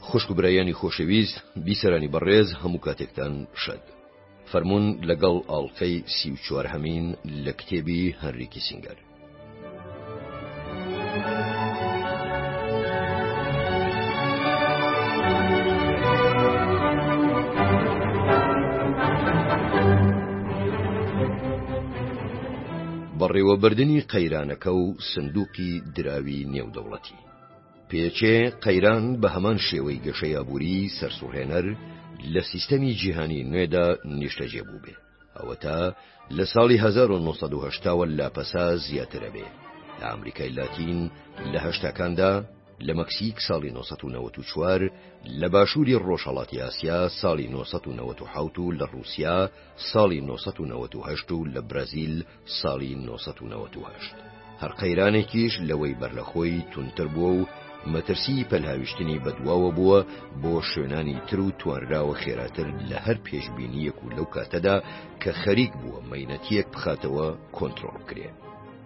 خوشک و برایانی خۆشەویست بیسەرانی بەڕێز هەموو کاتێکتان شەد فەرموون لەگەڵ ئاڵقەی سی و چوار هەمین لە کتێبی هەنری کیسینگەر. بەڕێوەبردنی قەیرانەکە و سندووقی دراوی نێودەوڵەتی. پێچێ قەیران بە هەمان شێوەی گەشەی ئابووری سەرسوڕهێنەر لە سیستەمی جیهانی نوێدا نیشتەجێ بوو بێ ئەوەتا لە ساڵی 1970ەوە لاپەسا زیاترە بێ لە ئەمریکای لاتین لە هەشتاکاندا لە مەکسیک ساڵی 1994 لە باشووری ڕۆژهڵاتی ئاسیا ساڵی 1990 و لە ڕوسیا ساڵی 1990 و لە برازیل ساڵی نۆ سەد و نەوەد و هەشت هەر قەیرانێکیش لەوەی بەرلەخۆی تونتر بووە و مەترسی پەلهاویشتنی بەدواوە بووە بۆ شوێنانی تر و توانراوە خێراتر لە هەر پێشبینیەک و لەو کاتەدا کە خەریک بووە مەینەتیەک بخاتەوە کۆنترۆڵ بکرێ.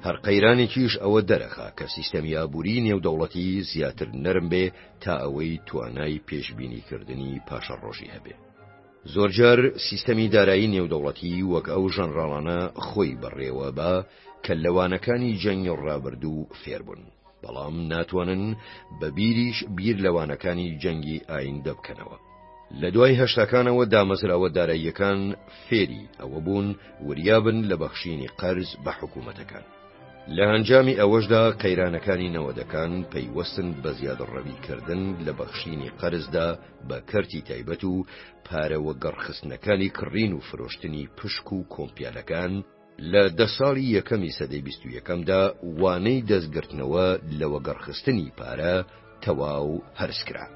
هەر قەیرانێکیش ئەوە دەرەخا کە سیستەمی ئابووری نێودەوڵەتی زیاتر نەرم بێ تا ئەوەی توانای پێشبینیکردنی پاشەڕۆژی هەبێ. زۆرجار سیستەمی دارایی نێودەوڵەتی وەک ئەو ژەنراڵانە خۆی بەڕێوەبا کە لە وانەکانی جەنگی ڕابردوو فێربوون، بەڵام ناتوانن بە بیریش بیر لە وانەکانی جەنگی ئایندە بکەنەوە. لە دوای هەشتاکانەوە دامەزراوە داراییەکان فێری ئەوە بوون وریابن لە بەخشینی قەرز بە حکومەتەکان. لە ئەنجامی ئەوەشدا قەیرانەکانی نەوەدەکان پەیوەستن بە زیادەڕەویکردن لە بەخشینی قەرزدا، بە کەرتی تایبەت و پارە وەگەڕخستنەکانی کڕین و فرۆشتنی پشک و کۆمپیالەکان، لە دە ساڵی یەکەمی سەدەی بیست و یەکەمدا وانەی دەستگرتنەوە لە وەگەڕخستنی پارە تەواو هەرس کرا.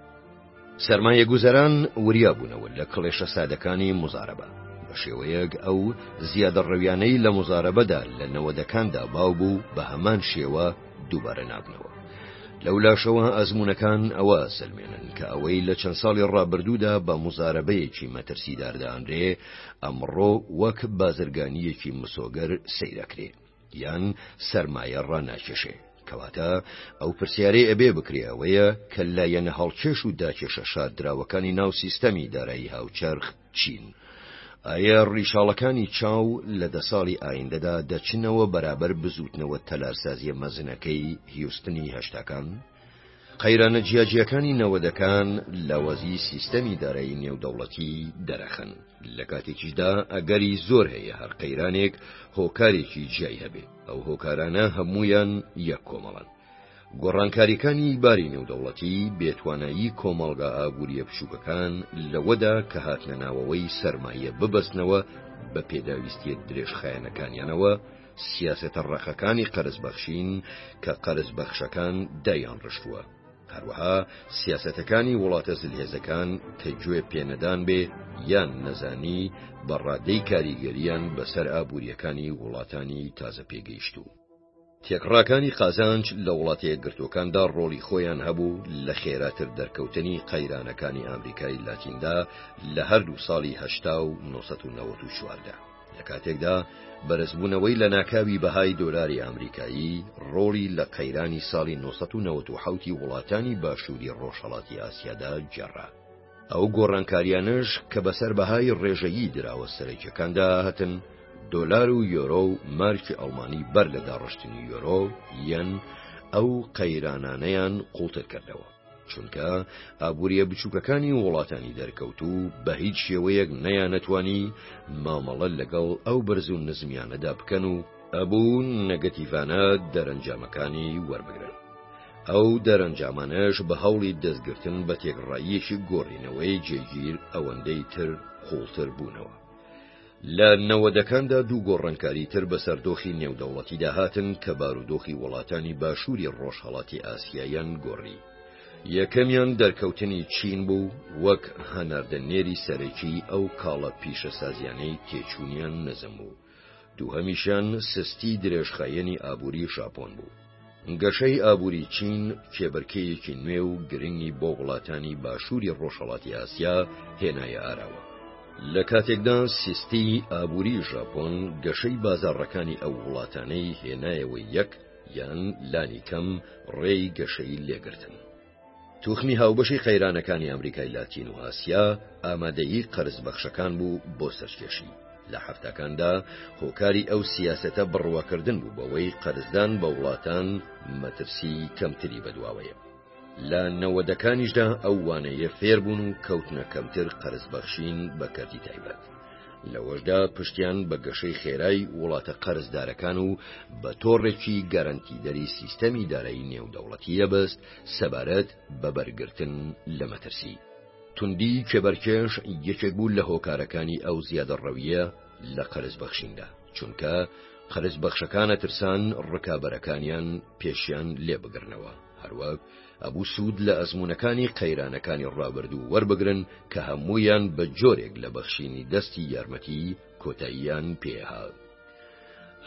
سەرمایەگوزەران وریا بوونەوە لە کڵێشە سادەکانی موزارەبە، بە شێوەیەک ئەو زیادەڕەویانەی لە موزارەبەدا لە نەوەدەکاندا باو بوو بە هەمان شێوە، دووبارە نابنەوە. لەولاشەوە ئەزمونەکان ئەوە ئەسەلمێنن کە ئەوەی لە چەند ساڵی ڕابردوودا بە مزارەبەیەکی مەترسیدار دانرێ ئەمڕۆ وەک بازرگانیەکی مسۆگەر سەیرەکرێ یان سەرمایە ڕاناکێشێ کەواتە ئەو پرسیارەی ئەبێ بکرێ ئەوەیە کە لایەنە هەڵکێش و داکێشە شاردراوەکانی ناو سیستەمی دارایی هاوچەرخ چین. ئایە ڕیشاڵەکانی چاو لە دە ساڵی ئایندەدا دەچنەوە بەرابەر بزووتنەوە تەلارسازیە مەزنەکەی هیوستنی هەشتاکان؟ قەیرانە جیاجیاکانی نەوەدەکان لاوازی سیستەمی دارایی نێودەوڵەتی دەرەخەن لە کاتێکیشدا ئەگەری زۆر هەیە هەر قەیرانێک هۆکارێکی جیای هەبێ ئەو هۆکارانە هەمویان یەک کۆمەڵن گۆڕانکاریەکانی باری نێودەوڵەتی، بێتوانایی کۆمەڵگا ئابووریە بچووکەکان لەوەدا کە هاتنە ناوەوەی سەرمایە ببەستنەوە بە پێداویستیە درێژخایەنەکانیانەوە، سیاسەتە ڕەقەکانی قەرز بەخشین کە قەرز بەخشەکان دایانڕشتووە، هەروەها سیاسەتەکانی وڵاتە زلهێزەکان کە گوێ پێنەدان بێ یان نەزانی بە ڕادەی کاریگەریان بەسەر ئابووریەکانی وڵاتانی تازە پێگەیشتوو. تێکڕاکانی قازانج لە وڵاتە یەکگرتووەکاندا ڕۆڵی خۆیان هەبوو لە خێراتر دەرکەوتنی قەیرانەکانی ئامریکای لاتیندا لە هەردوو ساڵی هەشتا و نۆ سەد و نەوەد و چوار دا لە کاتێکدا بەرزبوونەوەی لە ناکاوی بەهای دۆلاری ئامریکایی ڕۆڵی لە قەیرانی ساڵی نۆ سەد و نەوەد و حەوتی وڵاتانی باشووری ڕۆژهەڵاتی ئاسیادا گێڕا. ئەو گۆڕانکارییانەش کە بەسەر بەهای ڕێژەیی دراوە سەرەکیەکاندا هاتن، دۆلار و یۆرۆ و مارکی ئەڵمانی بەر لە داڕشتنی یۆرۆ، یەن، ئەو قەیرانانەیان قوڵتر کردەوە. چونکە ئابووریە بچووکەکانی وڵاتانی دەرکەوتوو بە هیچ شێوەیەک نەیانەتوانی مامەڵە لەگەڵ ئەو بەرز و نزمیانەدا بکەن و ئەبوو نەگەتیڤانە دەرەنجامەکانی وەربگرن. ئەو دەرەنجامانەش بە هەوڵی دەستگرتن بە تێگڕاییەکی گۆڕینەوەی جێگیر ئەوەندەی تر قوڵتر بوونەوە. لە نەوەدەکاندا دوو گۆڕانکاری تر بەسەر دۆخی نێودەوڵەتیدا هاتن کە بارودۆخی وڵاتانی باشووری ڕۆژهەڵاتی ئاسیایان گۆڕی. یەکەمیان دەرکەوتنی چین بوو وەک هەناردەنێری سەرەکی ئەو کاڵە پیشەسازیانەی تێچوونیان نزم بوو. دووهەمیشیان سستی درێژخایەنی ئابووری ژاپۆن بوو. گەشەی ئابووری چین کێبەرکێیەکی نوێ و گرنگی بۆ وڵاتانی باشووری ڕۆژهەڵاتی ئاسیا هێنایە ئاراوە. لە کاتێکدا سستی ئابووری ژاپۆن گەشەی بازاڕەکانی ئەو وڵاتانەی هێنایەوە یەک یان لانی کەم ڕێی گەشەی لێگرتن. توخمی هاوبەشی قەیرانەکانی ئەمریکای لاتین و ئاسیا ئامادەیی قەرز بەخشەکان بوو بۆ سەرکێشی. لە حەفتاکاندا هۆکاری ئەو سیاسەتە بڕواکردن بوو بەوەی قەرزدان بە وڵاتان مەترسی کەمتری بەدواوەیە. لە نەوەدەکانیشدا ئەو وانەیە فێربوون و کەوتنە کەمتر قەرز بەخشین بە کەرتی تایبەت. لەوەشدا پشتیان بە گەشەی خێرای وڵاتە قەرزدارەکان و بە تۆڕێکی گەرەنتیدەری سیستەمی دارایی نێودەوڵەتی دەبەست سەبارەت بە بەرگرتن لە مەترسی. توندی کێبەرکێش یەکێک بوو لە هۆکارەکانی ئەو زیادە ڕەویە لە قەرز بەخشیندا چونکە قەرز بەخشەکانە ترسان ڕکابەرەکانیان پێشیان لێبگرنەوە هەروەک ئەبوو سوود لە ئەزموونەکانی قەیرانەکانی ڕابردوو وەربگرن کە هەموویان بە جۆرێک لە بەخشینی دەستی یارمەتی کۆتاییان پێهات.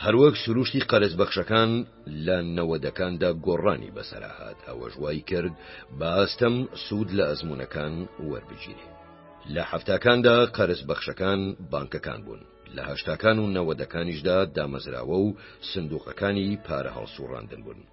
هەروەک سروشتی قەرز بەخشەکان لە نەوەدەکاندا گۆڕانی بەسەرا هات ئەوەش وای کرد بە ئاستەم سوود لە ئەزمونونەکان وەربگیرێ. لە حفتاکاندا قەرز بەخشەکان بانکەکان بوون لە هەشتاکان و نەوەدەکانیشدا دامەزراوە و سندوقەکانی پارە هەڵسوڕاندن بوون.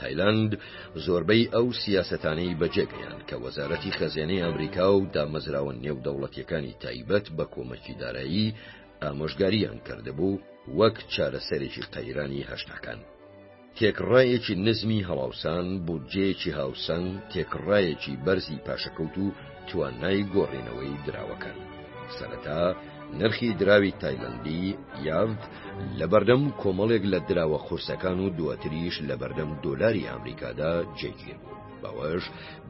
تایلاند زۆربەی ئەو سیاسەتانەی بەجێگەیاند کە وەزارەتی خەزێنەی ئەمریکا و دامەزراوە نێودەوڵەتیەکانی تایبەت بە کۆمەکی دارایی ئامۆژگاریان کردبوو وەک چارەسەرێکی قەیرانی هەشتاکان. تێکڕایەکی نزمی هەڵاوسان بودجەیەکی هاوسەنگ تێکڕایەکی بەرزی پاشەکەوت و توانای گۆڕینەوەی دراوەکان سەرەتا نرخی دراوی تایلەندی، یاڤد، لەبەردەم کۆمەڵێک لە دراوە قورسەکان و دواتریش لەبەردەم دۆلاری ئامریکادا جێگیر بوو، بەوەش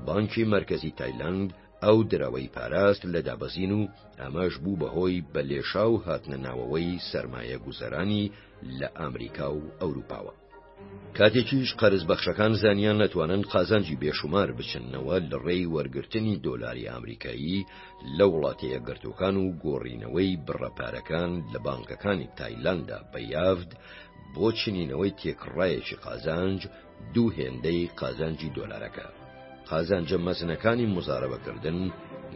بانکی مەرکەزی تایلەند ئەو دراوەی پاراست لە دابەزین و ئەمەش بوو بەهۆی بەلێشاو هاتنە ناوەوەی سەرمایەگوزەرانی لە ئامریکا و ئەوروپاوە. کاتێکیش قەرز بەخشەکان زانیان نەتوانن قازانجی بێشومار بچننەوە لە ڕێی وەرگرتنی دۆلاری ئامریکایی لە وڵاتە یەکگرتوەکان و گۆڕینەوەی بڕە پارەکان لە بانکەکانی تایلاندا بە یاڤد بۆ چنینەوەی تێکڕایەکی قازانج دوو هێندەی قازانجی دۆلارەکە قازانجە مەزنەکانی مزارەبەکردن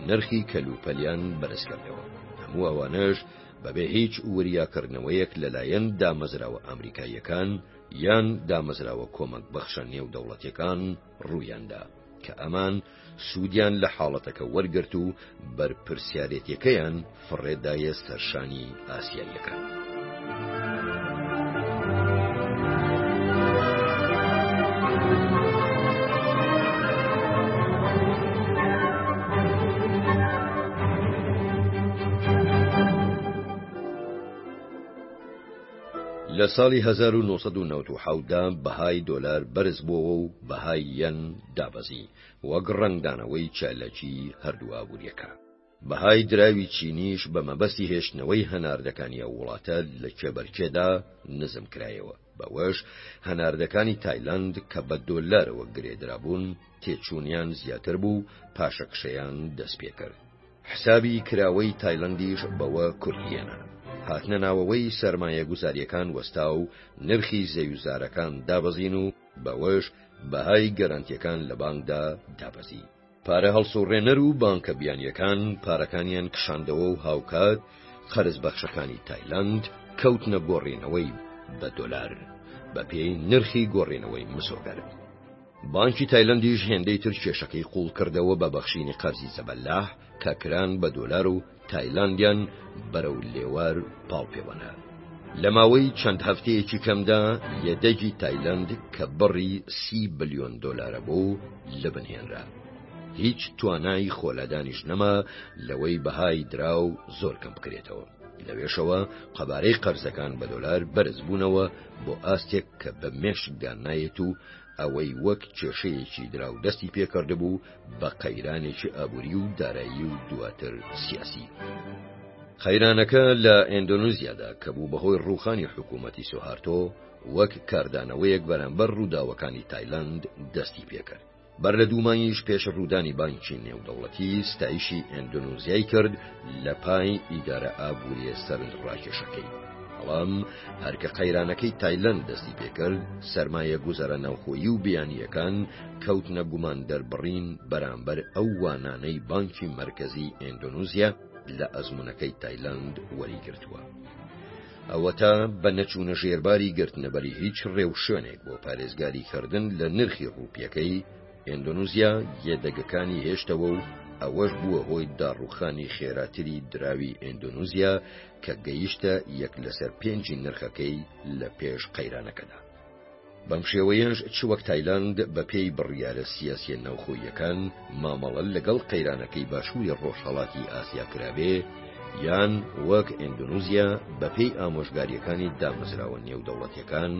نرخی کەلوپەلیان بەرزکردەوە هەموو ئەوانەش بەبێ هیچ وریاکردنەوەیەک لەلایەن دامەزراوە ئامریکاییەکان یان دامەزراوە کۆمەکبەخشە نێودەوڵەتیەکان ڕوویاندا کە ئەمان سوودیان لە حاڵەتەکە وەرگرت و بەرپرسیارێتیەکەیان فڕێدایە سەر شانی ئاسیاییەکان. لە ساڵی 1997 دا بەهای دۆلار بەرز بووەوە و بەهای یەن دابەزی وەک ڕەنگدانەوەی چالاکی هەردوو ئابووریەکە. بەهای دراوی چینیش بە مەبەستی هێشتنەوەی هەناردەکانی ئەو وڵاتە لە کێبەرکێدا نزم کرایەوە. بەوەش هەناردەکانی تایلەند کە بە دۆلارەوە گرێدرابوون تێچوونیان زیاتر بوو و پاشەکشەیان دەست پێکرد. حسابی کراوەی تایلەندیش بەوە کورتهێنا. هاتنە ناوەوەی سەرمایەگوزارییەکان وەستا و نرخی زەویوزارەکان دابەزین و بەوەش بەهای گەرەنتییەکان لە بانکدا دابەزی. پارە هەڵسوڕێنەر و بانکە بیانیەکان پارەکانیان کشاندەوە و هاوکات قەرز بەخشەکانی تایلەند کەوتنە گۆڕینەوەی بە دۆلار بە پێی نرخی گۆڕینەوەی مسۆگەر. بانکی تایلەندیش هێندەی تر کێشەکەی قوڵکردەوە بە بەخشینی قەرزی زەبەلاح کە کران بە دۆلار و تایلاندیان بەرەو لێوار پاڵ پێوەنا. لە ماوەی چەند هەفتەیەکی کەمدا یەدەگی تایلەند کە بڕی سی بلیۆن دۆلارە بوو لەبن هێنرا. هیچ توانای خۆلادانیش نەما لەوەی بەهای دراو زۆر کەم بکرێتەوە. لەوێشەوە قەبارەی قەرزەکان بە دۆلار بەرز بوونەوە بۆ ئاستێک کە بە مێشکدا نایەت و ئەوەی وەک کێشەیەکی دراو دەستی پێکردبوو بە قەیرانێکی ئابووری و دارایی و دواتر سیاسی. قەیرانەکە لە ئێندۆنوزیادا کە بوو بەهۆی ڕووخانی حکوومەتی سۆهارتۆ، وەک کاردانەوەیەک بەرامبەر ڕووداوەکانی تایلەند دەستی پێکرد. بەر لە دوو مانگیش پێش ڕوودانی بانکی نێودەوڵەتی ستایشی ئێندۆنوزیای کرد لە پای ئیدارە ئابووریە سەرنجڕاکێشەکەی بەڵام هەرکە قەیرانەکەی تایلەند دەستی پێکرد سرمایە گوزەرە ناوخۆیی و بیانییەکان کەوت نەگومان دەربڕین بەرامبەر ئەو وانانەی بانکی مرکزی ئەندۆنوزیە لە ئەزمونونەکەی تایلەند وەریگرتووە. ئەوەتا بە نەچوونە ژێرباری گرتنەبەری هیچ ڕێوشوێنێک بۆ پارێزگاری کردن لە نرخی ڕوپیەکەی ئیندۆنیزیا یەدەگەکانی هێشتەوە و ئەوەش بووە هۆی داڕووخانی خێراتری دراوی ئیندۆنیزیا کە گەیشتە یەک لەسەر پێنجی نرخەکەی لە پێش قەیرانەکەدا. بەم شێوەیەش چ وەک تایلاند بەپێی بڕیارە سیاسیە ناوخۆییەکان مامەڵە لەگەڵ قەیرانەکەی باشووری ڕۆژهەڵاتی ئاسیا کرابێ یان وەک ئیندۆنیزیا بەپێی ئامۆژگارییەکانی دامەزراوە نێودەوڵەتیەکان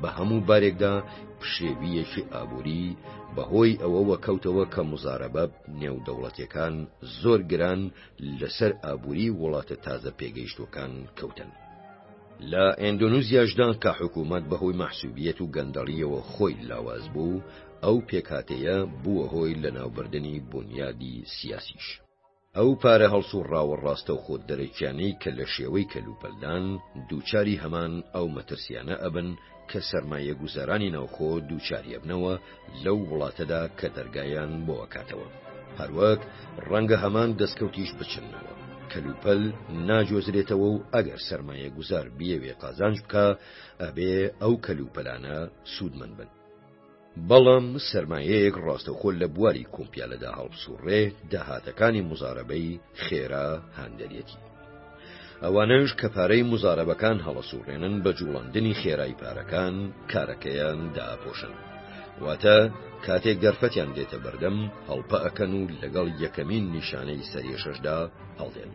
بە هەموو بارێکدا پشێوییەکی ئابووری بەهۆی ئەوەوە کەوتەوە کە مزارەبە نێودەوڵەتیەکان زۆر گران لەسەر ئابووری وڵاتە تازە پێگەیشتوەکان کەوتن. لە ئەندۆنوزیاشدا کە حکوومەت بەهۆی مەحسوبیەت و گەندەڵیەوە خۆی لاواز بوو، ئەو پێکهاتەیە بووە هۆی لەناوبردنی بونیادی سیاسیش. ئەو پارە هەڵسوڕاوە ڕاستەوخۆ دەرەکیانەی کە لە شێوەی کەلوپەلدان دووچاری هەمان ئەو مەترسیانە ئەبن کە سەرمایەگوزارانی ناوخۆ دووچاری ئەبنەوە لەو وڵاتەدا کە دەرگایان بۆ ئەکاتەوە هەروەک ڕەنگە هەمان دەستکەوتیش بچنەوە کەلوپەل ناجۆزرێتەوە و ئەگەر سەرمایەگوزار بیەوێ قازانج بکا ئەبێ ئەو کەلوپەلانە سوودمەند بن. بەڵام سەرمایەیەک ڕاستەوخۆ لە بواری کۆمپیالەدا هەڵبسوڕێ داهاتەکانی مزارەبەی خێرا هاندەرێتی ئەوانەش کە پارەی مزارەبەکان هەڵەسوڕێنن بە جوڵاندنی خێرای پارەکان کارەکەیان داپۆشن واتە کاتێک دەرفەتیان دێتە بەردەم هەڵپە ئەکەن و لەگەڵ یەکەمین نیشانەی سەرێشەشدا هەڵدێن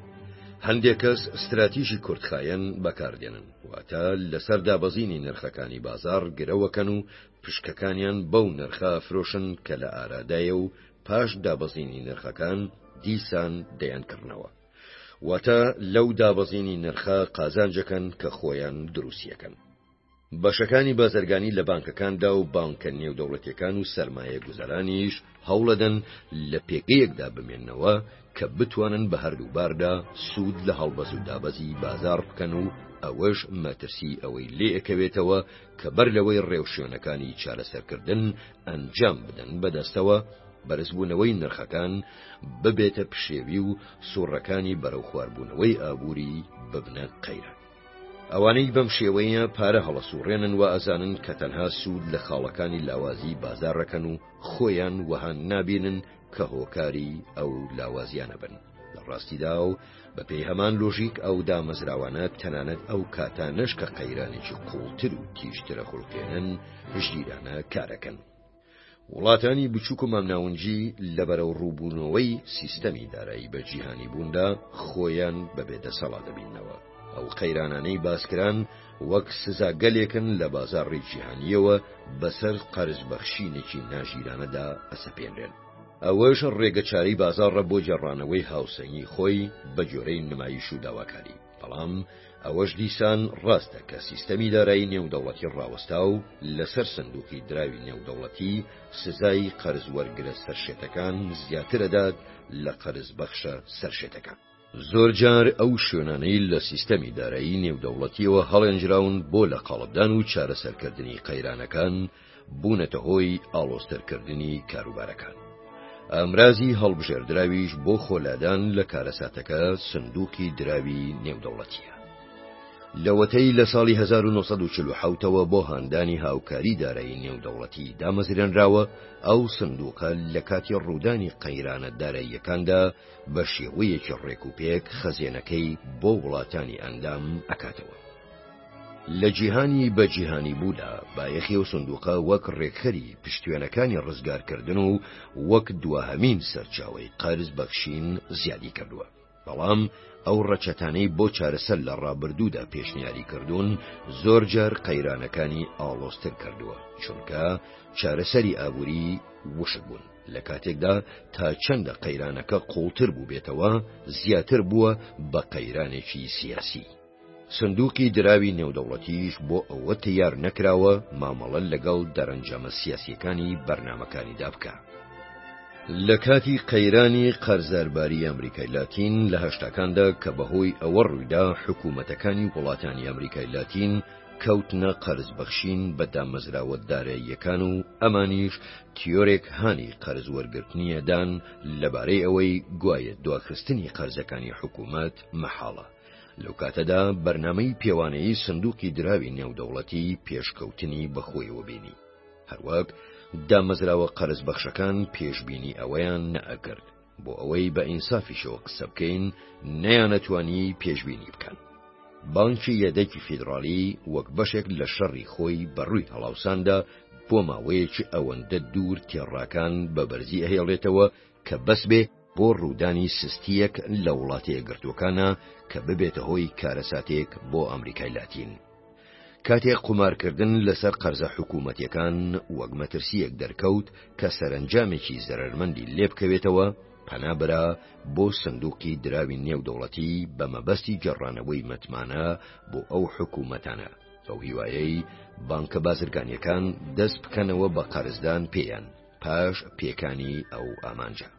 هەندێک کەس استراتیژی کورتخایەن بەکاردێنن واتە لەسەر دابەزینی نرخەکانی بازار گرەوەکەن و پشکەکانیان بەو نرخە ئەفرۆشن کە لە ئارادایە و پاش دابەزینی نرخەکان دیسان دەیان کڕنەوە واتە لەو دابەزینی نرخە قازانجەکەن کە خۆیان دروستیەکەن بەشەکانی بازرگانی لە بانکەکاندا و بانکە نێودەوڵەتەکان و سرمایە گوزەرانیش هەوڵەدەن لە پێگەیەکدا بمێنەوە کە بتوانن بە هەردوو باردا سوود لە هەڵبەز و دابەزی بازار بکەن و ئەوەش مەترسی ئەوەی لێەکەوێتەوە کە بەر لەوەی ڕێوشوێنەکانی چارەسەرکردن ئەنجام بدەن بەدەستەوە، بەرزبوونەوەی نرخەکان ببێتە پشێوی و سوڕەکانی بەرەو خواربوونەوەی ئابووری ببنە قەیران. ئەوانەی بەم شێوەیە پارە هەڵەسوڕێنن وائەزانن کە تەنها سوود لە خاڵەکانی لاوازی بازاڕەکەن و خۆیان وەها نابینن کە هۆکاری ئەو لاوازیانە بن. لە ڕاستیدا و بە پێی هەمان لۆژیک ئەو دامەزراوانە تەنانەت ئەو کاتانەش کە قەیرانێکی قوڵتر و تیژترە خوڵقێنن ژیرانە کارەکەن. وڵاتانی بچووک و مامناونجی لە بەرەو ڕووبوونەوەی سیستەمی دارایی بە جیهانی بووندا خۆیان بەبێ دەسەڵا دەبینەوە. ئەو قەیرانانەی باسکران وەک سزاگەلێکن لە بازاڕی جیهانیەوە بەسەر قەرز بەخشینێکی ناژیرانەدا ئەسەپێنرێن. ئەوەش ڕێگەچارەی بازاڕە بۆ گێڕانەوەی هاوسەنگی خۆی بە گۆرەی نمایش و داواکاری، بەڵام ئەوەش دیسان ڕاستە کە سیستەمی دارایی نێودەوڵەتی ڕاوەستاو لەسەر سندوقی دراوی نێودەوڵەتی سزای قەرزوەرگرە سەرشێتەکان زیاتر ئەدات لە قەرزبەخشە سەرشێتەکان. زۆرجار ئەو شوێنانەی لە سیستەمی دارایی نێودەوڵەتییەوە هەڵێنجراون بۆ لە قاڵبدان و چارەسەرکردنی قەیرانەکان بوونەتە هۆی ئاڵۆزترکردنی کاروبارەکان. ئامرازی هەڵبژێردراویش بۆ خۆلادان لە کارەساتەکە سندوقی دراوی نێودەوڵەتییە. لەوەتەی لە ساڵی 1940ەوە بۆ هاندانی هاوکاری دارایی نێودەوڵەتی دامەزرێنراوە، ئەو سندوقە لە کاتی ڕوودانی قەیرانە داراییەکاندا بە شێوەیەکی ڕێکوپێک خەزێنەکەی بۆ وڵاتانی ئەندام ئەکاتەوە. لە جیهانی بە جیهانی بوودا بایەخی و سندوقە وەک ڕێکخەری پشتێنەکانی ڕزگارکردن و وەک دواهەمین سەرچاوی قەرز بەخشین زیادی کردووە، بەڵام ئەو ڕەچەتانەی بۆ چارەسەر لە ڕابردوودا پێشنیاری کردوون زۆر جار قەیرانەکانی ئاڵۆزتر کردووە، چونکە چارەسەری ئابووری وشک بوون. لە کاتێکدا تا چەندە قەیرانەکە قوڵتر بووبێتەوە زیاتر بووە بە قەیرانێکی سیاسی. سندوقی دراوی نێودەوڵەتیش بۆ ئەوە تەیار نەکراوە مامەڵە لەگەڵ دەرەنجامە سیاسیەکانی بەرنمەکانیدا بکە. لە کاتی قەیرانی قەرزارباری ئەمریکای لاتین لە هەشتاکاندا کە بەهۆی ئەوە ڕوویدا حکوومەتەکانی وڵاتانی ئەمریکای لاتین کەوتنە قەرزبەخشین بە دامەزراوە داراییەکان و ئەمانیش تیۆرێک هانی قەرز وەرگرتنی ئەدان لەبارەی ئەوەی گوایە دواخستنی قەرزەکانی حکوومەت مەحاڵە، لەو کاتەدا بەرنامەی پێوانەیی سندووقی دراوی نێودەوڵەتی پێشکەوتنی بەخۆیەوە بینی. هەروەک دامەزراوە قەرزبەخشەکان پێشبینی ئەوەیان نەئەکرد. بۆ ئەوەی بە ئینسافیشەوە قسە بکەین نەیانەتوانی پێشبینی بکەن. بانکی یەدەکی فیدراڵی وەک بەشێک لە شەڕی خۆی بەڕووی هەڵاوساندا بۆ ماوەیەکی ئەوەندە دوور تێڕاکان بە بەرزی ئەهێڵێتەوە کە بەس بێ بۆ ڕوودانی سستیەک لە وڵاتە یەکگرتووەکانە کە ببێتە هۆی کارەساتێک بۆ ئەمریکای لاتین. کاتێک قومارکردن لەسەر قەرزە حکوومەتەکان وەک مەترسیەک دەرکەوت کە سەرنجامێکی زەرمەندی لێبکەوێتەوە پەنابرا بۆ سندوقی دراوی نێودەوڵەتی بە مەبەستی جێڕانەوەی متمانە بۆ ئەو حکوومەتانە ئەو هیوایەی بانکە بازرگانیەکان دەست بکەنەوە بە قەرزدان پێیان پاش پێکانی ئەو ئامانجە.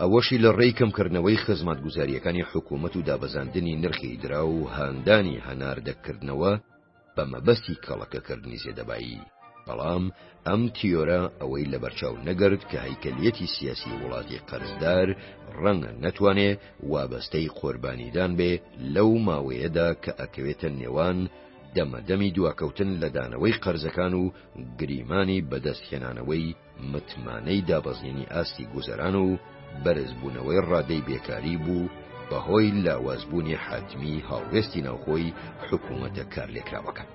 ئەوەشی لە ڕێی کەمکردنەوەی خزمەتگوزارییەکانی حکوومەت و دابەزاندنی نرخی دراو و هاندانی هەناردەکردنەوە بە مەبەستی کەڵەکەکردنی زێدەبایی. بەڵام ئەم تیۆرە ئەوەی لەبەرچاو نەگرت کە هەیکەلیەتی سیاسی وڵاتی قەرزدار ڕەنگە نەتوانێ وابەستەی قۆربانیدان بێ لەو ماوەیەدا کە ئەکەوێتە نێوان دەمەدەمی دواکەوتن لە دانەوەی قەرزەکان و گریمانی بەدەستهێنانەوەی متمانەی دابەزینی ئاستی گوزەران و بەرزبوونەوەی ڕادەی بێکاری بوو بەهۆی لاوازبوونی حەجمی هەڵوێستی ناوخۆی حکوومەتە کارلێکراوەکان.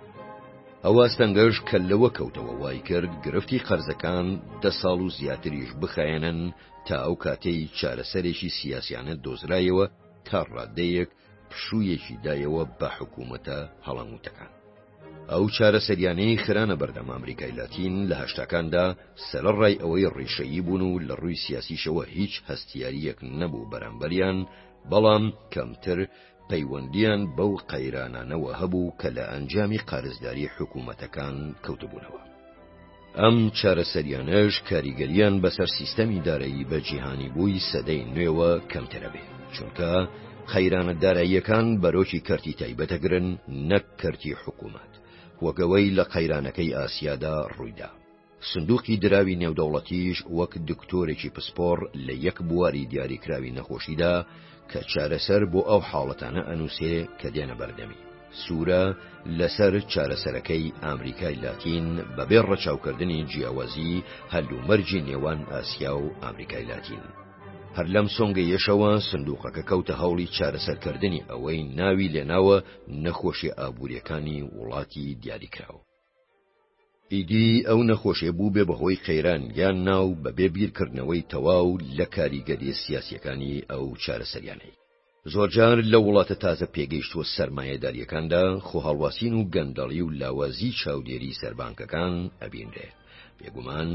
ئەو ئاستەنگەش کە لەوە کەوتەوە وای کرد گرفتی قەرزەکان دە ساڵ و زیاتریش بخایەنن تا ئەو کاتەی چارەسەرێکی سیاسیانە دۆزرایەوە تا ڕادەیەک پشوویەکی دایەوە بە حکوومەتە هەڵەمووتەکان. ئەو چارەسەریانەی خرانە بەردەم ئامریکای لاتین لە هەشتاکاندا سەرەڕای ئەوەی ڕیشەیی بوون و لە ڕووی سیاسیشەوە هیچ هەستیارییەک نەبوو بەرامبەریان، بەڵام کەمتر پەیوەندییان بەو قەیرانانەوە هەبوو کە لە ئەنجامی قەرزداری حکوومەتەکان کەوتبوونەوە. ئەم چارەسەریانەش کاریگەریان بەسەر سیستەمی دارایی بە جیهانی بووی سەدەی نوێوە کەمترەبێ چونکە قەیرانە داراییەکان بەرۆکی کەرتی تایبەتەگرن نەک کەرتی حکومەت وەگەوەی لە قەیرانەکەی ئاسیادا ڕوویدا سندوقی دراوی نێودەوڵەتیش وەک دکتۆرێکی پسپۆڕ لە یەک بواری دیاریکراوی نەخۆشیدا کە چارەسەر بۆ ئەو حاڵەتانە ئەنووسێ کە دێنە بەردەمی. سوورە لەسەر چارەسەرەکەی ئامریکای لاتین بەبێ ڕەچاوکردنی جیاوازی هەلومەرجی نێوان ئاسیا و ئامریکای لاتین. هەر لەم سۆنگەیەشەوە سندوقەکە کەوتە هەوڵی چارەسەرکردنی ئەوەی ناوی لێناوە نەخۆشیە ئابووریەکانی وڵاتی دیاریکراو. ئیدی ئەو نەخۆشێ بووبێ بە هۆی قەیران یان نا و بە بێ بیرکردنەوەی تەواو لە کاریگەریە سیاسیەکانی ئەو چارەسەریانەی زۆرجار لە وڵاتە تازە پێگەیشتووە سەرمایەداریەکاندا خۆ هەڵواسین و گەندەڵی و لاوازی چاودێری سەر بانکەکان ئەبینرێ. بێگومان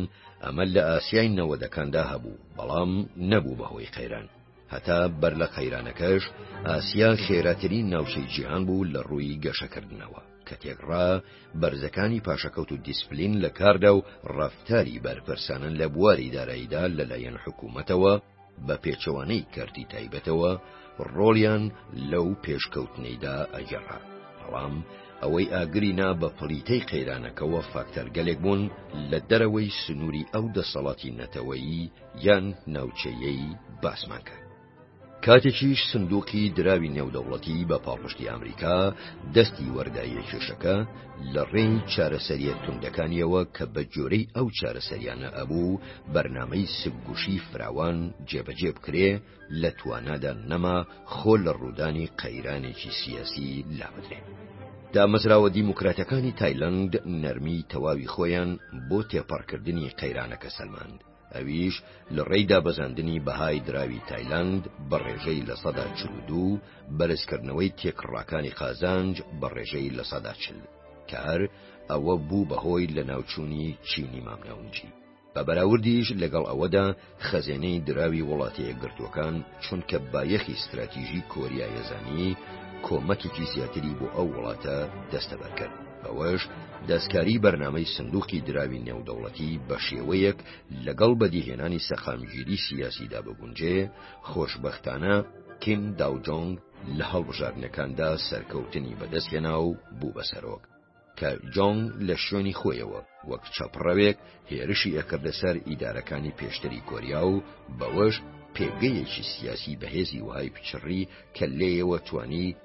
ئەمە لە ئاسیای نەوەدەکاندا هەبوو بەڵام نەبوو بە هۆی قەیران. هەتا بەر لە قەیرانەکەش ئاسیا خێراترین ناوچەی جیهان بوو لە ڕووی گەشەکردنەوە. کە تێکڕا بەرزەکانی پاشەکەوت و دیسپلین لە کاردا و ڕەفتاری بەرپرسانە لە بواری داراییدا لەلایەن حکوومەتەوە بە پێچەوانەی کەرتی تایبەتەوە ڕۆڵیان لەو پێشکەوتنەیدا ئەگەڕا بەڵام ئەوەی ئاگری نا بە پڵیتەی قەیرانەکەەوە فاکتەرگەلێک بوون لە دەرەوەی سنووری ئەو دەسەڵاتی نەتەوەیی یان ناوچەیەی باسمان کرد. کاتێکیش سندوقی دراوی نێودەوڵەتی بە پاڵپشتی ئەمریکا دەستی وەردایە کێشەکە لە ڕێی چارەسەریە توندەکانیەوە کە بە جۆرەی ئەو چارەسەریانە ئەبوو بەرنمەی سبگوشی فراوان جێبەجێ بکرێ لە توانادا نەما خۆ لە ڕوودانی قەیرانێکی سیاسی لابدرێ. دامەزراوە دیموکراتەکانی تایلەند نەرمی تەواوی خۆیان بۆ تێپەڕکردنی قەیرانەکە سەلماند. ئەویش لە ڕێی دابەزاندنی بەهای دراوی تایلەند بە ڕێژەی لە سەدا چل و دوو، بەرزکردنەوەی تێکڕاکانی قازانج بە ڕێژەی لە سەدا چل، کە هەر ئەوە بوو بە هۆی لەناوچوونی چینی مامناونجی. بە بەراوردیش لەگەڵ ئەوەدا خەزێنەی دراوی وڵاتە یەکگرتووەکان چونکە بایەخی ستراتیژی کۆریایە زانی، کۆمەکێکی زیاتری بۆ ئەو وڵاتە دەستەبەر کرد. بەوەش دەستکاری بەرنامەی سندوقی دراوی نێودەوڵەتی بە شێوەیەک لەگەڵ بەدیهێنانی سەقامگیری سیاسیدا بگونجێ، خۆشبەختانە کیم داوجۆنگ لە هەڵبژاردنەکاندا سەرکەوتنی بەدەستهێنا و بوو بە سەرۆک، کە جۆنگ لە شوێنی خۆیەوە وەک چەپڕەوێک هێرشی ئەکردە سەر ئیدارەکانی پێشتری کۆریا و بەوەش پێگەیەکی سیاسی بەهێزی وەهای پچڕی کە لێیەوە توانی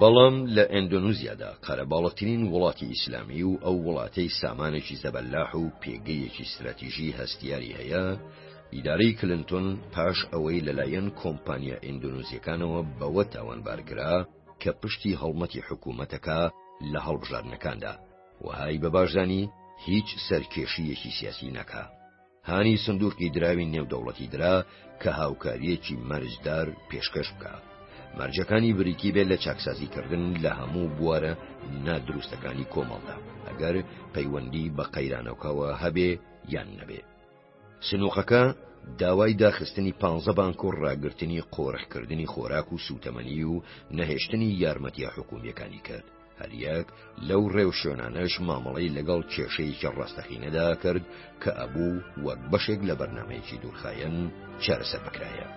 بەڵام لە ئەندۆنوزیادا قەرەباڵغترین وڵاتی ئیسلامی و ئەو وڵاتەی سامانێکی زەبەلاح و پێگەیەکی ستراتیژی هەستیاری هەیە، ئیدارەی کلنتۆن پاش ئەوەی لەلایەن کۆمپانیا ئیندۆنوزیەکانەوە بەوە تاوانبار کرا کە پشتی هەڵمەتی حکومەتەکە لە هەڵبژاردنەکاندا، وەهای بە باش زانی هیچ سەرکێشییەکی سیاسی ناکا. هانی سندووقی دراوی نێودەوڵەتی درا کە هاوکارییەکی مەرجدار پێشکەش بکا. مەرجەکانی بریتی بێت لە چاکسازیکردن لە هەموو بوارە نادروستەکانی کۆمەڵدا، ئەگەر پەیوەندی بە قەیرانەکەوە هەبێ یان نەبێ. سنووقەکە داوای داخستنی پانزە بانک و ڕاگرتنی قۆرخکردنی خۆراک و سووتەمەنی و نەهێشتنی یارمەتییە حکوومییەکانی کرد. هەریەک لەو ڕێوشوێنانەش مامەڵەی لەگەڵ کێشەیەکی ڕاستەقینەدا کرد کە ئەبوو وەک بەشێک لە بەرنمەیەکی دوورخایەن چارەسەر بکرایە.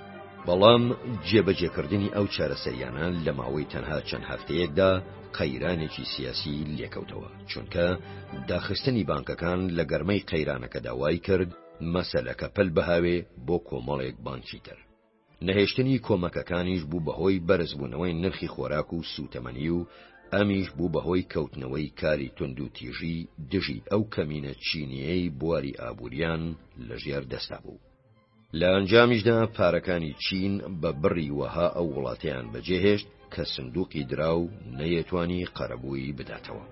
بەڵام جێبەجێکردنی ئەو چارەسەریانە لە ماوەی تەنها چەند هەفتەیەکدا قەیرانێکی سیاسی لێکەوتەوە چونکە داخستنی بانکەکان لە گەرمەی قەیرانەکەدا وای کرد مەسەلەکە پەل بهاوێ بۆ کۆمەڵێک بانکی تر. نەهێشتنی کۆمەکەکانیش بوو بە هۆی بەرزبوونەوەی نرخی خۆراک و سووتەمەنی و ئەمیش بوو بە هۆی کەوتنەوەی کاری توندوتیژی دژی ئەو کەمینە چینییەی بواری ئابووریان لە ژێر دەستدا بوو. لە ئەنجامیشدا پارەکانی چین بە بڕی وەها ئەو وڵاتەیان بەجێهێشت کە سندووقی دراو نەیەتوانی قەرەبووی بداتەوە.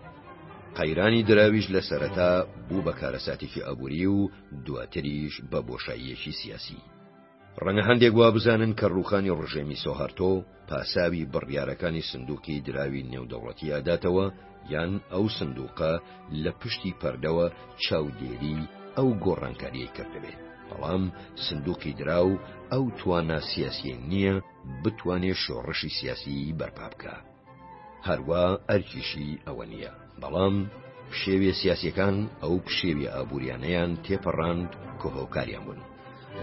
قەیرانی دراویش لە سەرەتا بوو بە کارەساتێکی ئابووری و دواتریش بە بۆشاییەکی سیاسی. ڕەنگە هەندێک وابزانن کە ڕووخانی ڕژێمی سۆهارتۆ پاساوی بڕیارەکانی سندوقی دراوی نێودەوڵەتی ئەداتەوە یان ئەو سندوقە لە پشتی پەردەوە چاودێری ئەو گۆڕانکاریەی کردبێت بەڵام سندوقی دراو ئەو توانا سیاسیە نییە بتوانێت شۆڕشی سیاسی بەرپا بکە. هەروا ئەرکیشی ئەوە نییە، بەڵام پشێویە سیاسیەکان ئەو پشێویە ئابووریانەیان تێپەڕاند کە هۆکاریان بوون.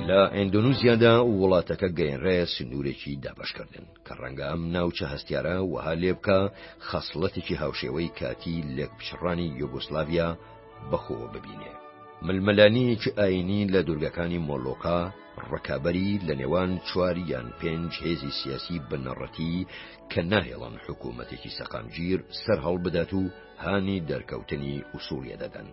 لە ئەندۆنوزیادا وڵاتەکە گەیەنرایە سنوورێکی دابەشکردن، کە ڕەنگە ئەم ناوچە هەستیارە وەها لێبکا خەسڵەتێکی هاوشێوەی کاتی لێکپچڕانی یۆگۆسلاڤیا بەخۆوە ببینێ. ململانێیەکی ئایینی لە دوورگەکانی مۆلۆکا، ڕکابەری لە نێوان چوار یان پێنج هێزی سیاسی بنەڕەتی کە ناهێڵن حکوومەتێکی سەقامگیر سەر هەڵبدات و هانی دەرکەوتنی ئوسوڵیە دەدەن.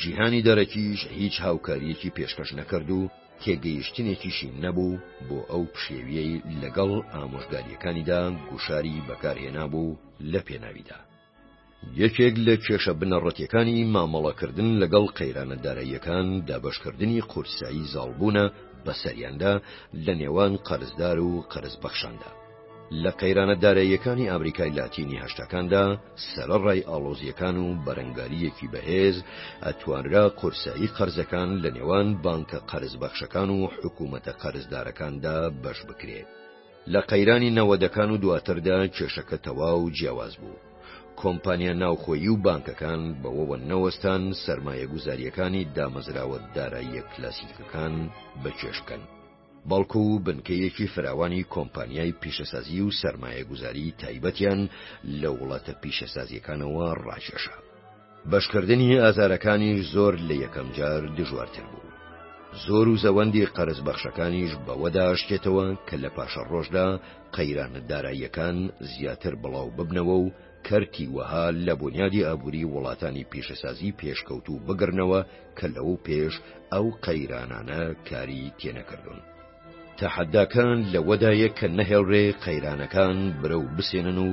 جیهانی دەرەکیش هیچ هاوکاریەکی پێشکەش نەکرد و تێگەیشتنێکیشی نەبوو بۆ ئەو پشێویەی لەگەڵ ئامۆژگاریەکانیدا گوشاری بەکارهێنابوو لە پێناویدا. یەکێک لە کێشە بنەڕەتیەکانی مامەڵەکردن لەگەڵ قەیرانە داراییەکان دابەشکردنی قورسایی زاڵبوونە بەسەریاندا لە نێوان قەرزدار و قەرز بەخشاندا. لە قەیرانە داراییەکانی ئامریکای لاتینی هەشتاکاندا سەرەڕای ئاڵۆزیەکان و بەرەنگارییەکی بەهێز، ئەتوانرا قورسایی قەرزەکان لە نێوان بانکە قەرز بەخشەکان و حکومەتە قەرزدارەکاندا بەش بکرێت. لە قەیرانی نەوەدەکان و دواتردا کێشەکە تەواو جیاواز بوو. کۆمپانیا ناوخۆیی و بانکەکان بەوەوە نەوەستان سەرمایەگوزارییەکانی دامەزراوە داراییە کلاسیکەکان بەکێش بکەن، بەڵکو بنکەیەکی فراوانی کۆمپانیای پیشەسازی و سەرمایەگوزاریی تایبەتیان لە وڵاتە پیشەسازییەکانەوە ڕاکێشا. بەشکردنی ئازارەکانیش زۆر لە یەکەم جار دژوارتر بوو. زۆر و زەوەندی قەرز بەخشەکانیش بەوەدا شکێتەوە کە لە پاشەڕۆژدا قەیرانە داراییەکان زیاتر بڵاو ببنەوە و کەرتی وەها لە بونیادی ئابووری وڵاتانی پیشەسازی پێشکەوتوو بگڕنەوە کە لەوەو پێش ئەو قەیرانانە کاری تێنەکردوون. تەحەداکان لەوەدایە کە نەهێڵرێ قەیرانەکان برەو بسێنن و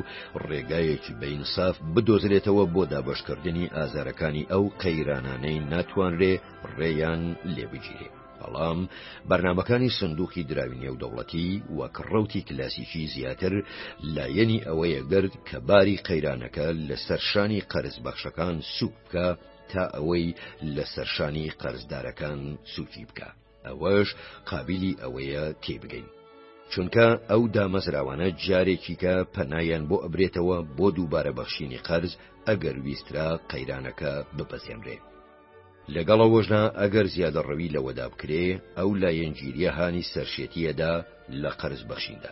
ڕێگایەکی بەئینساف بدۆزرێتەوە بۆ دابەشکردنی ئازارەکانی ئەو قەیرانانەی ناتوانرێ ڕێیان لێبگیرێ. بەڵام بەرنمەکانی سندوقی دراوی نێودەوڵەتی وەک ڕوتی کلاسیکی زیاتر لایەنی ئەوەیە گرد کە باری قەیرانەکە لە سەرشانی قەرز بەخشەکان سوک بکە تا ئەوەی لە سەرشانی قەرزدارەکان سوکی بکە. ئەوەش قابیلی ئەوەیە تێبگەین چونکە ئەو دامەزراوانە جارێکیکە پەنایان بۆ ئەبرێتەوە بۆ دووبارە بەخشینی قەرز ئەگەر ویسترا قەیرانەکە بپەسێنرێ لەگەڵەوەژنا ئەگەر زیادە ڕەوی لەوەدا بکرێ ئەو لایەنگیریە هاانی سەرشێتیەدا لە قەرز بەخشیندا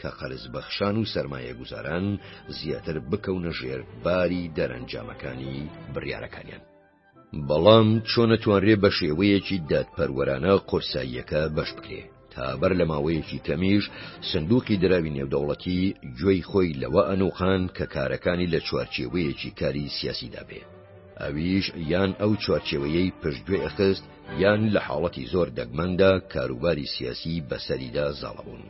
کە قەرزبەخشان و سەرمایەگوزاران زیاتر بکەونە ژێر باری دەرەنجامەکانی بڕیارەکانیان. بەڵام چۆن ئەتوانرێ بە شێوەیەکی دادپەروەرانە قورساییەکە بەش بکرێ تا بەر لە ماوەیەکی کەمیش سندوقی دراوی نێودەوڵەتی گوێی خۆی لەوە ئەنوقان کە کارەکانی لە چوارچێوەیەکی کاری سیاسیدا بێ ئەویش یان ئەو چوارچێوەیەی پشتگوێ ئەخست یان لە حاڵەتی زۆر دەگمەندا کاروباری سیاسی بەسەریدا زاڵبوون.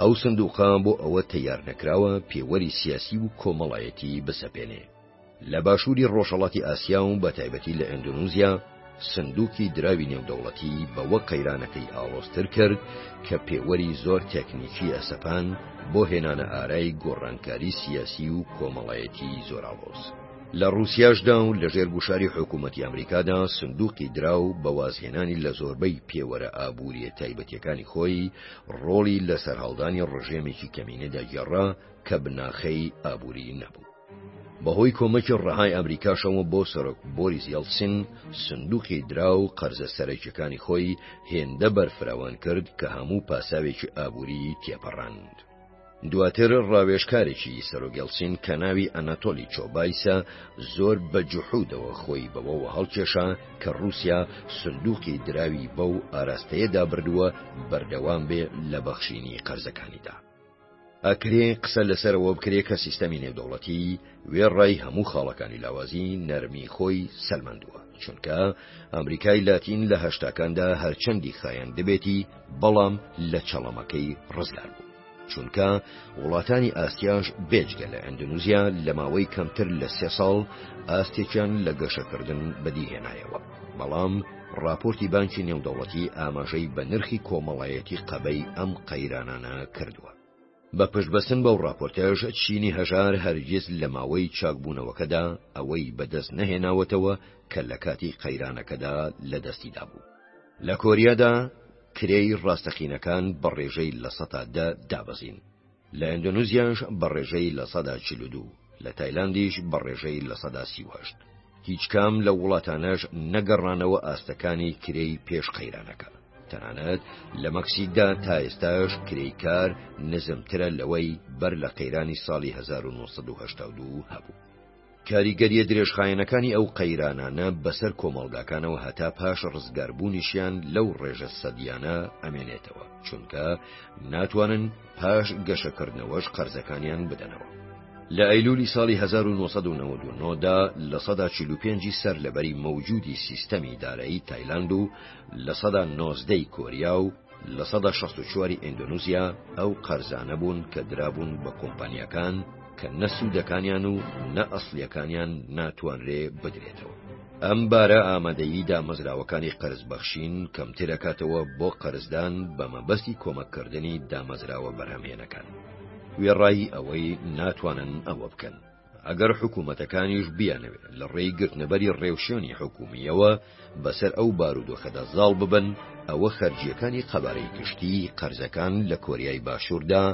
ئەو سندوقە بۆ ئەوە تەیار نەکراوە پێوەری سیاسی و کۆمەڵایەتی بسەپێنێ. لە باشووری ڕۆژهەڵاتی ئاسیا و بە تایبەتی لە ئەندۆنوزیا، سندوقی دراوی نێودەوڵەتی بەوە قەیرانەکەی ئاڵۆزتر کرد کە پێوەری زۆر تێکنیکییە سەپان بۆ هێنانە ئارای گۆڕانکاری سیاسی و کۆمەڵایەتی زۆرئاڵۆز. لە ڕووسیاشدا و لەژێر گوشاری حکوومەتی ئەمریکادا سندوقی دراو بە وازهێنانی لە زۆربەی پێوەرە ئابوورییە تایبەتییەکانی خۆی ڕۆڵی لە سەرهەڵدانی ڕژێمێکی کەمینەدا گێڕا کە بناخەی ئابووریی نەبوو. بەهۆی کۆمەکی ڕەهای ئەمریکاشەوە بۆ سەرۆک بۆریس یەڵتسین، سندووقی دراو قەرزە سەرەکییەکانی خۆی هێندە بەرفراوان کرد کە هەموو پاساوێکی ئابووریی تێپەڕاند. دواتر ڕاوێژکارێکی سەرۆک یەڵسین کە ناوی ئەناتۆلی چۆبایسە زۆر بە جحودەوە خۆی بەوەوە هەڵکێشا کە ڕووسیا سندوقی دراوی بەو ئاراستەیەدا بردووە بەردەوام بێ لە بەخشینی قەرزەکانیدا. ئەکرێ قسە لەسەرەوە بکرێ کە سیستەمی نێودەوڵەتی وێڕای هەموو خاڵەکانی لاوازی نەرمی خۆی سەلماندووە چونکە ئەمریکای لاتین لە هەشتاکاندا هەرچەندی خایەن دەبێتی بەڵام لە چەڵەمەکەی ڕزگار بوو چونکە وڵاتانی ئاسیاش بێجگە لە ئەندونوزیا لە ماوەی کەمتر لە سێ ساڵ ئاستێکیان لە گەشەکردن بەدیهێنایەوە بەڵام راپۆرتی بانکی نێودەوڵەتی ئاماژەی بە نرخی کۆمەڵایەتی قەبەی ئەم قەیرانانە کردووە بە پشتبەستن بەو ڕاپۆرتەش، چینی هەژار هەرگیز لە ماوەی چاکبوونەوەکەدا ئەوەی بەدەست نەهێناوەتەوە کە لە کاتی قەیرانەکەدا لە دەستیدا بوو. لە کۆریادا کرێی ڕاستەقینەکان بە ڕێژەی لە سەتا دە دابەزین، لە ئەندۆنوزیاش بە ڕێژەی لە سەدا چل و دوو، لە تایلاندیش بە ڕێژەی لە سەدا سی و هەشت. هیچکام لەو وڵاتانەش نەگەڕانەوە ئاستەکانی کرێی پێش قەیرانەکە. تەنانەت لە مەکسیکدا تا ئێستاش کرێی کار نزمترە لەوەی بەر لە قەیرانی ساڵی 1992 هەبوو. کاریگەریە درێژخایەنەکانی ئەو قەیرانانە بەسەر کۆمەڵگاکانەوە هەتا پاش ڕزگاربوونیشیان لەو ڕێژە سەدیانە ئەمێنێتەوە چونکە ناتوانن پاش گەشەکردنەوەش قەرزەکانیان بدەنەوە. لە ئەیلولی ساڵی هەزار و نۆ سەد و نەوەد و نۆ دا لە سەدا چل و پێنج ی سەرلەبەری مەوجودی سیستەمی دارایی تایلاند و لە سەدا نۆزدە ی کۆریا و لە سەدا شەست و چوار ی ئیندۆنوزیا ئەو قەرزانە بوون کە درابوون بە کۆمپانیاکان کە نە سوودەکانیان و نە ئەسڵیەکانیان ناتوانرێ بدرێتەوە. ئەم بارە ئامادەیی دامەزراوەکانی قەرزبەخشین کەمتر ئەکاتەوە بۆ قەرزدان بە مەبەستی کۆمەککردنی دامەزراوە بەرهەمهێنەکان. وێڕای ئەوەی ناتوانن ئەوە بکەن، ئەگەر حکومەتەکانیش بیانەوێت لە ڕێی گرتنەبەری ڕێوشوێنی حکومییەوە بەسەر ئەو بارودۆخەدا زاڵ ببن، ئەوە خەرجییەکانی قەبارەی گشتیی قەرزەکان لە کۆریای باشووردا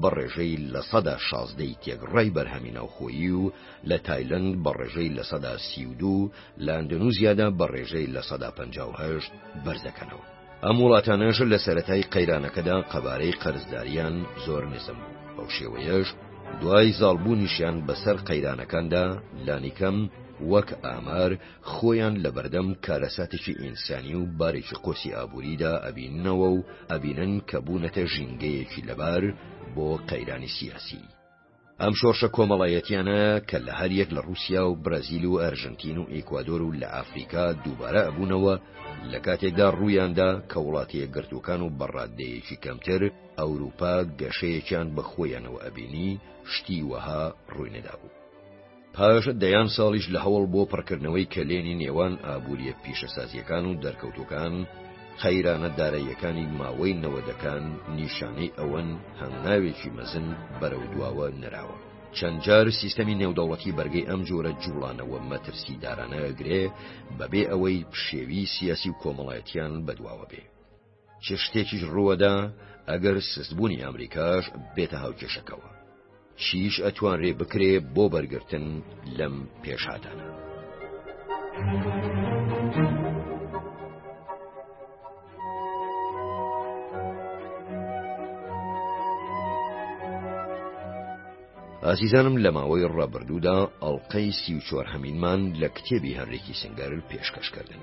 بە ڕێژەی لە سەدا شازدە ی تێکڕای بەرهەمی ناوخۆیی و لە تایلەند بە ڕێژەی لە سەدا سی و دوو لە ئەندەنوزیادا بە ڕێژەی لە سەدا پەنجا و هەشت بەرزەکەنەوە. ئەم وڵاتانەش لە سەرەتای قەیرانەکەدا قەبارەی قەرزداریان زۆر نزم بوو، بەو شێوەیەش دوای زاڵبوونیشیان بەسەر قەیرانەکاندا لانیکەم وەک ئامار، خۆیان لەبەردەم کارەساتێکی ئینسانی و بارێکی قورسی ئابووریدا ئەبیننەوە و ئەبینن کە بوونەتە ژینگەیەکی لەبار بۆ قەیرانی سیاسی. ئەم شۆڕشە کۆمەڵایەتیانە کە لە هەر یەک لە ڕووسیا و برازیل و ئەرژەنتین و ئیکوادۆر و لە ئەفریکا دووبارە ئەبوونەوە لە کاتێکدا ڕوویاندا کە وڵاتە یەکگرتووەکان و بە ڕاددەیەکی کەمتر ئەوروپا گەشەیەکیان بە خۆیانەوە ئەبینی شتی وەها ڕووی نەدابوو. پاش دەیان ساڵیش لە هەوڵ بۆ پڕکردنەوەی کەلێنی نێوان ئابوورییە پیشەسازییەکان و دەرکەوتووەکان، قەیرانە داراییەکانی ماوەی نەوەدەکان نیشانەی ئەوەن هەنگاوێکی مەزن بەرەو دواوە نراوە. چەند جار سیستەمی نێودەوڵەتی بەرگەی ئەم جۆرە جووڵانەوە مەترسیدارانە ئەگرێ بەبێ ئەوەی پشێوی سیاسی و کۆمەڵایەتییان بەدواوە بێ. چ شتێکیش ڕووەدا ئەگەر سست بوونی ئەمریکاش بێتە هاوکێشەکەوە چیش ئەتوانرێ بکرێ بۆ بەرگرتن لەم پێشهاتانە. ئازیزانم لە ماوەی ڕابردوودا ئەڵلقەی سی و چۆر هەمینمان لە کتێبی هەنرێکی سنگەر پێشکەشکردن.